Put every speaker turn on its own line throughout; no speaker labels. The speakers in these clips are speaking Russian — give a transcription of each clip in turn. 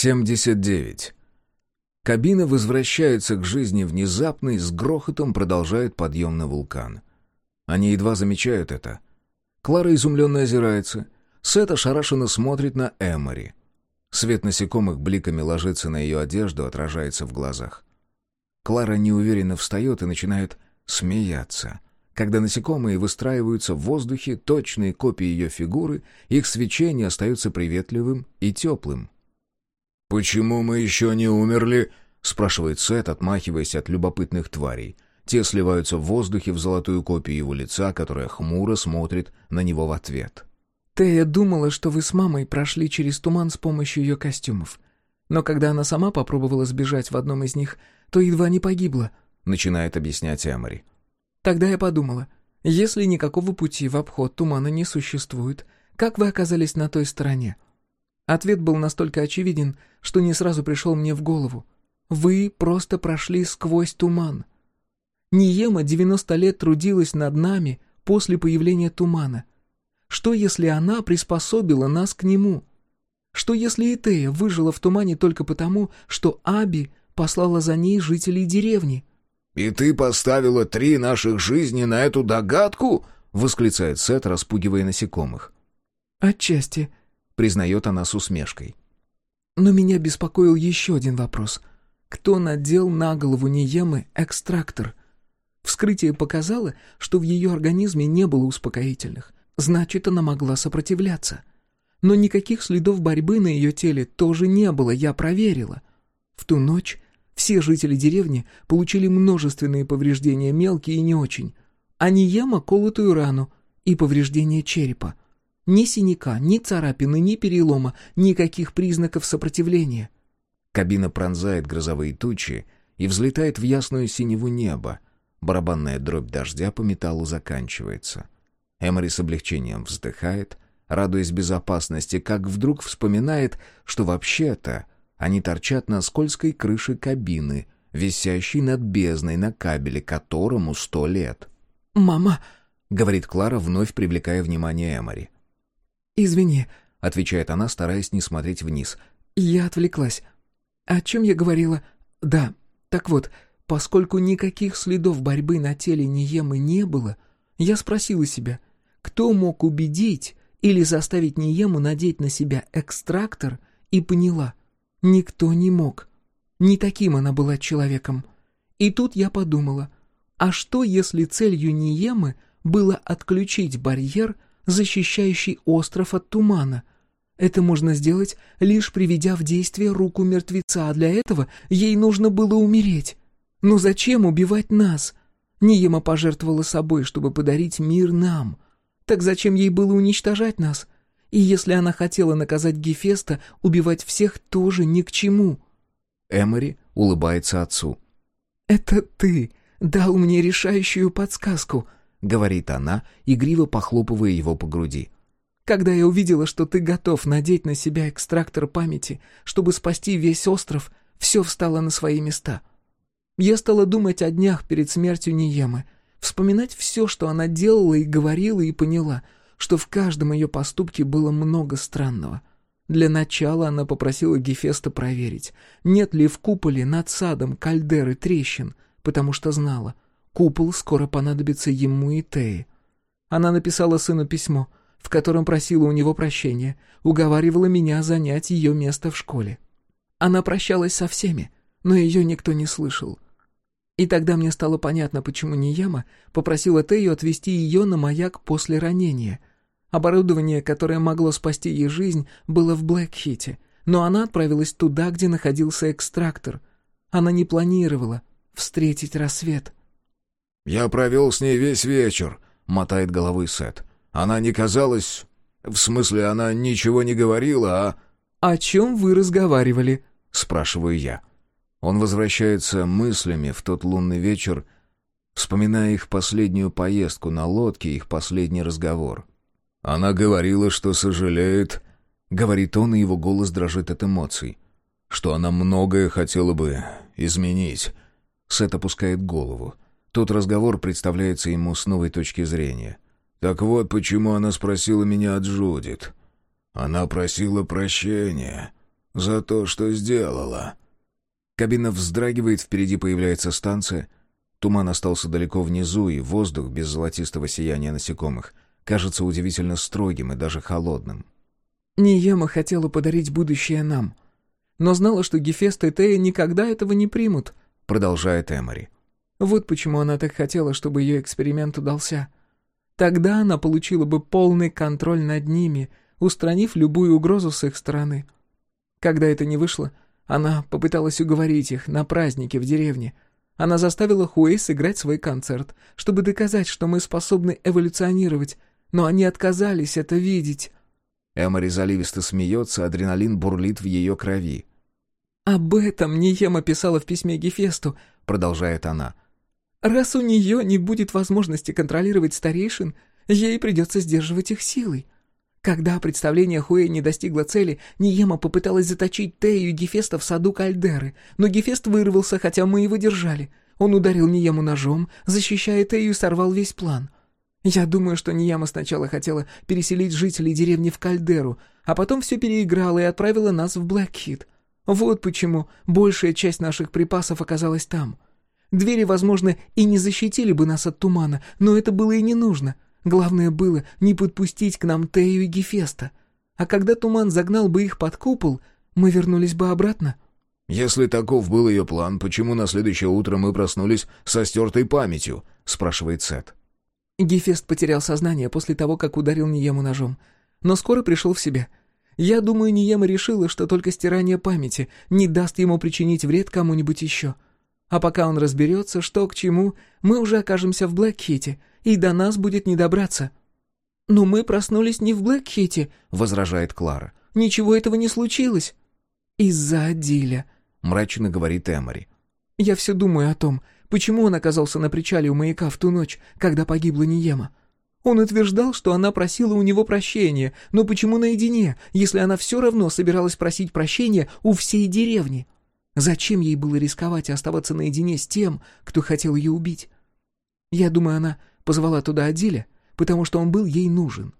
79. Кабина возвращается к жизни внезапно и с грохотом продолжает подъем на вулкан. Они едва замечают это. Клара изумленно озирается. Сет ошарашенно смотрит на Эмори. Свет насекомых бликами ложится на ее одежду, отражается в глазах. Клара неуверенно встает и начинает смеяться. Когда насекомые выстраиваются в воздухе, точные копии ее фигуры, их свечение остается приветливым и теплым.
«Почему мы еще не умерли?»
— спрашивает Сет, отмахиваясь от любопытных тварей. Те сливаются в воздухе в золотую копию его лица, которая хмуро смотрит на него в ответ.
«Тея думала, что вы с мамой прошли через туман с помощью ее костюмов. Но когда она сама попробовала сбежать в одном из них, то едва не погибла», — начинает объяснять Эмори. «Тогда я подумала, если никакого пути в обход тумана не существует, как вы оказались на той стороне?» Ответ был настолько очевиден, что не сразу пришел мне в голову. Вы просто прошли сквозь туман. Ниема 90 лет трудилась над нами после появления тумана. Что, если она приспособила нас к нему? Что, если Итея выжила в тумане только потому, что Аби послала за ней жителей деревни?
«И ты поставила три наших жизни на эту догадку?» — восклицает Сет, распугивая насекомых.
«Отчасти»,
признает она с усмешкой.
Но меня беспокоил еще один вопрос. Кто надел на голову Ниемы экстрактор? Вскрытие показало, что в ее организме не было успокоительных. Значит, она могла сопротивляться. Но никаких следов борьбы на ее теле тоже не было, я проверила. В ту ночь все жители деревни получили множественные повреждения, мелкие и не очень. А Ниема — колотую рану и повреждение черепа — ни синяка, ни царапины, ни перелома, никаких признаков сопротивления.
Кабина пронзает грозовые тучи и взлетает в ясную синеву небо. Барабанная дробь дождя по металлу заканчивается. Эмори с облегчением вздыхает, радуясь безопасности, как вдруг вспоминает, что вообще-то они торчат на скользкой крыше кабины, висящей над бездной на кабеле, которому сто лет.
«Мама!»
— говорит Клара, вновь привлекая внимание Эмори.
«Извини», —
отвечает она, стараясь не смотреть вниз.
«Я отвлеклась. О чем я говорила? Да, так вот, поскольку никаких следов борьбы на теле Ниемы не было, я спросила себя, кто мог убедить или заставить Ниему надеть на себя экстрактор, и поняла, никто не мог. Не таким она была человеком. И тут я подумала, а что, если целью Ниемы было отключить барьер — защищающий остров от тумана. Это можно сделать, лишь приведя в действие руку мертвеца, а для этого ей нужно было умереть. Но зачем убивать нас? Ниема пожертвовала собой, чтобы подарить мир нам. Так зачем ей было уничтожать нас? И если она хотела наказать Гефеста, убивать всех тоже ни к чему.
Эмори улыбается отцу.
«Это ты дал мне решающую подсказку», —
говорит она, игриво похлопывая его по груди.
«Когда я увидела, что ты готов надеть на себя экстрактор памяти, чтобы спасти весь остров, все встало на свои места. Я стала думать о днях перед смертью Ниемы, вспоминать все, что она делала и говорила, и поняла, что в каждом ее поступке было много странного». Для начала она попросила Гефеста проверить, нет ли в куполе над садом кальдеры трещин, потому что знала — Купол скоро понадобится ему и Тее. Она написала сыну письмо, в котором просила у него прощения, уговаривала меня занять ее место в школе. Она прощалась со всеми, но ее никто не слышал. И тогда мне стало понятно, почему Нияма попросила Тею отвезти ее на маяк после ранения. Оборудование, которое могло спасти ей жизнь, было в Блэкхите, но она отправилась туда, где находился экстрактор. Она не планировала встретить рассвет.
«Я провел с ней весь вечер», — мотает головой Сет. «Она не казалась... В смысле, она ничего не говорила, а...»
«О чем вы разговаривали?»
— спрашиваю я. Он возвращается мыслями в тот лунный вечер, вспоминая их последнюю поездку на лодке, их последний разговор.
«Она говорила, что сожалеет», — говорит он, и его голос дрожит от эмоций, «что она многое хотела бы изменить».
Сет опускает голову. Тот разговор представляется ему с новой точки зрения.
«Так вот, почему она спросила меня от Джудит. Она просила прощения. за то, что сделала».
Кабина вздрагивает, впереди появляется станция. Туман остался далеко внизу, и воздух без золотистого сияния насекомых кажется удивительно строгим и даже холодным.
Ниема хотела подарить будущее нам, но знала, что Гефест и Тея никогда этого не примут,
продолжает Эмори.
Вот почему она так хотела, чтобы ее эксперимент удался. Тогда она получила бы полный контроль над ними, устранив любую угрозу с их стороны. Когда это не вышло, она попыталась уговорить их на празднике в деревне. Она заставила Хуэй сыграть свой концерт, чтобы доказать, что мы способны эволюционировать, но они отказались это видеть.
Эмори заливисто смеется, адреналин бурлит в ее крови.
«Об этом Ниема писала в письме Гефесту», — продолжает она. «Раз у нее не будет возможности контролировать старейшин, ей придется сдерживать их силой. Когда представление Хуэ не достигло цели, Ниема попыталась заточить Тею и Гефеста в саду Кальдеры, но Гефест вырвался, хотя мы его держали. Он ударил Ниему ножом, защищая Тею сорвал весь план. Я думаю, что Нияма сначала хотела переселить жителей деревни в Кальдеру, а потом все переиграла и отправила нас в Блэкхит. Вот почему большая часть наших припасов оказалась там. Двери, возможно, и не защитили бы нас от тумана, но это было и не нужно. Главное было не подпустить к нам Тею и Гефеста. А когда туман загнал бы их под купол, мы вернулись бы обратно.
«Если таков был ее план, почему на следующее утро мы проснулись со стертой памятью?» — спрашивает Сет.
Гефест потерял сознание после того, как ударил Ниему ножом. Но скоро пришел в себя. Я думаю, Ниема решила, что только стирание памяти не даст ему причинить вред кому-нибудь еще. А пока он разберется, что к чему, мы уже окажемся в Блэкхите, и до нас будет не добраться». «Но мы проснулись не в Блэкхите», — возражает Клара. «Ничего этого не случилось». «Из-за Адиля», — мрачно говорит Эмори. «Я все думаю о том, Почему он оказался на причале у маяка в ту ночь, когда погибла Ниема? Он утверждал, что она просила у него прощения, но почему наедине, если она все равно собиралась просить прощения у всей деревни? Зачем ей было рисковать и оставаться наедине с тем, кто хотел ее убить? Я думаю, она позвала туда Адиля, потому что он был ей нужен.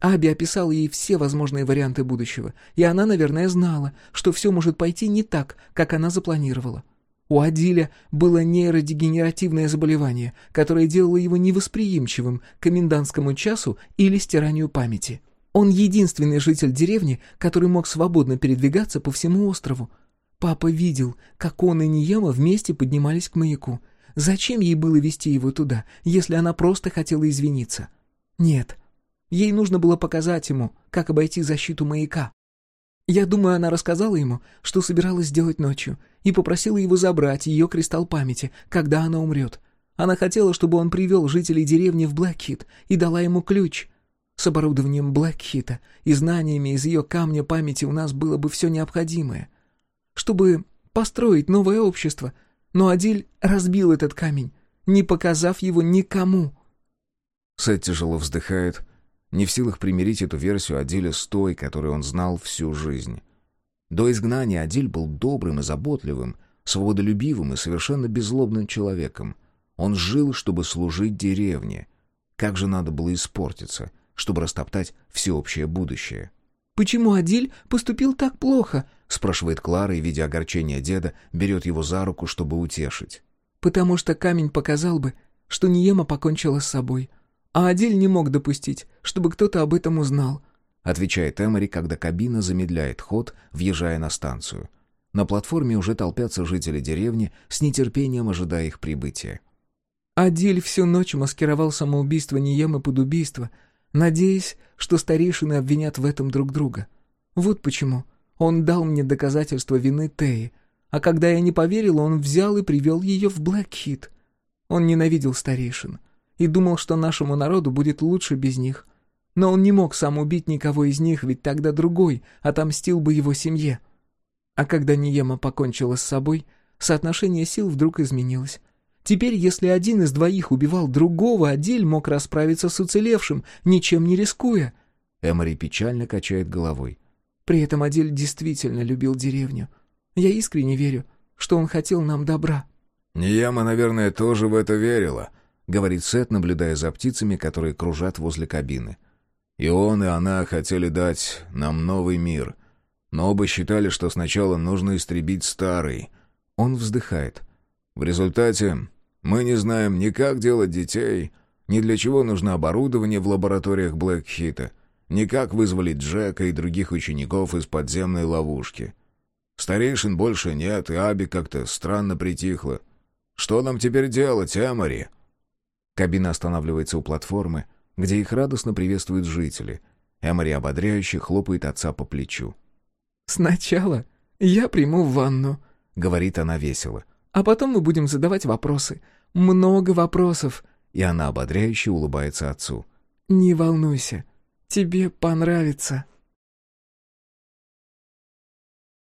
Аби описал ей все возможные варианты будущего, и она, наверное, знала, что все может пойти не так, как она запланировала. У Адиля было нейродегенеративное заболевание, которое делало его невосприимчивым к комендантскому часу или стиранию памяти. Он единственный житель деревни, который мог свободно передвигаться по всему острову. Папа видел, как он и Ниема вместе поднимались к маяку. Зачем ей было вести его туда, если она просто хотела извиниться? Нет. Ей нужно было показать ему, как обойти защиту маяка. Я думаю, она рассказала ему, что собиралась сделать ночью, и попросила его забрать ее кристалл памяти, когда она умрет. Она хотела, чтобы он привел жителей деревни в Блэкхит и дала ему ключ. С оборудованием Блэкхита и знаниями из ее камня памяти у нас было бы все необходимое. Чтобы построить новое общество, но Адиль разбил этот камень, не показав его никому.
Сет тяжело вздыхает, не в силах примирить эту версию Адиля с той, которую он знал всю жизнь. До изгнания Адиль был добрым и заботливым, свободолюбивым и совершенно беззлобным человеком. Он жил, чтобы служить деревне. Как же надо было испортиться, чтобы растоптать всеобщее будущее?
«Почему Адиль поступил так плохо?»
— спрашивает Клара и, видя огорчение деда, берет его за руку, чтобы утешить.
«Потому что камень показал бы, что Ниема покончила с собой, а Адиль не мог допустить, чтобы кто-то об этом узнал», —
отвечает Эмори, когда кабина замедляет ход, въезжая на станцию. На платформе уже толпятся жители деревни, с нетерпением ожидая их прибытия.
Адиль всю ночь маскировал самоубийство Ниемы под убийство, надеясь, что старейшины обвинят в этом друг друга. Вот почему он дал мне доказательство вины Теи, а когда я не поверил, он взял и привел ее в Блэкхит. Он ненавидел старейшин — и думал, что нашему народу будет лучше без них. Но он не мог сам убить никого из них, ведь тогда другой отомстил бы его семье. А когда Ниема покончила с собой, соотношение сил вдруг изменилось. Теперь, если один из двоих убивал другого, Адиль мог расправиться с уцелевшим, ничем не рискуя.
Эмори печально качает головой.
При этом Адиль действительно любил деревню. Я искренне верю, что он хотел нам добра.
Нияма, наверное, тоже в это верила, —
говорит Сет, наблюдая за птицами, которые кружат возле кабины.
«И он, и она хотели дать нам новый мир.
Но оба считали, что сначала нужно истребить старый.
Он вздыхает.
В результате мы не знаем ни как делать детей, ни для чего нужно оборудование в лабораториях Блэкхита, ни как вызволить Джека и других учеников из подземной ловушки. Старейшин больше нет, и Аби как-то странно притихла. Что нам теперь делать, Эмори?»
Кабина останавливается у платформы, где их радостно приветствуют жители. Эмори ободряюще хлопает отца по плечу.
«Сначала я приму ванну», —
говорит она весело.
«А потом мы будем задавать вопросы. Много вопросов».
И она ободряюще улыбается отцу.
«Не волнуйся, тебе понравится».